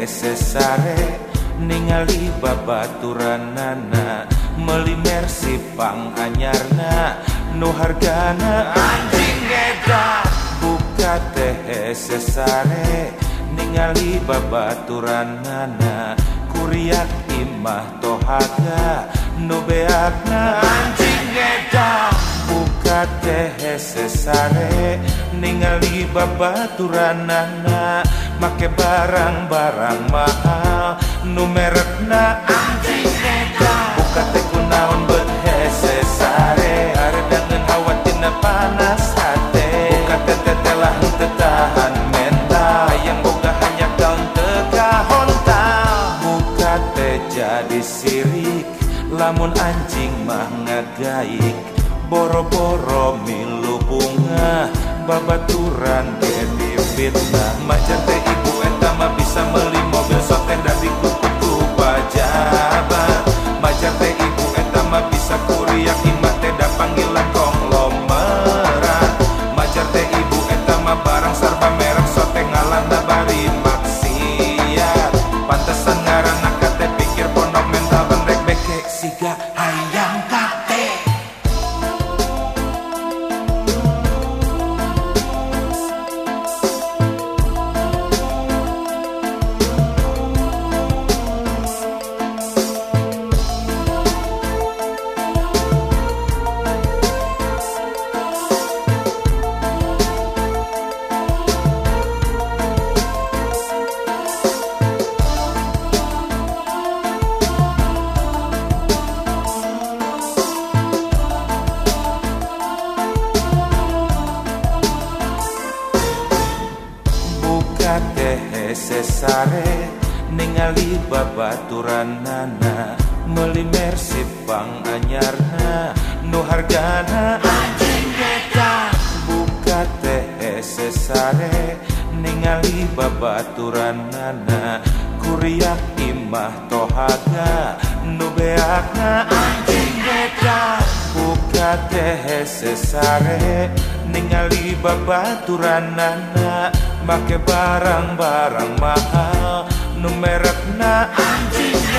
hese sare ningali babaturanana melimer sipang anyarna nu hargana anjing edan buka teh hese sare ningali babaturanana kuriak imah tohaga nu beakna anjing. sesare ningali babaturanana make barang-barang mahal numerekna buka teku naon behese sare aredangan awatina panas hate. Buka tetetelah tetahan mental yang boga hanya daun teka hontal. Buka te jadi sirik lamun anjing mah ngagaik. boro-boro milu bunga. Babaturan jadi fitnah macan teh ibu etama bisa meli mobil soten dari kuku-kuku pajabat macan teh ibu etama bisa kuriak hese sare ningali babaturanana melimer sipang anyarna nu hargana. Anjing beta buka teh sare ningali babaturanana kuriak imah tohaga nu beakna. anjing Eta teh sesare ningali babaturanana make barang-barang mahal numerekna anjing.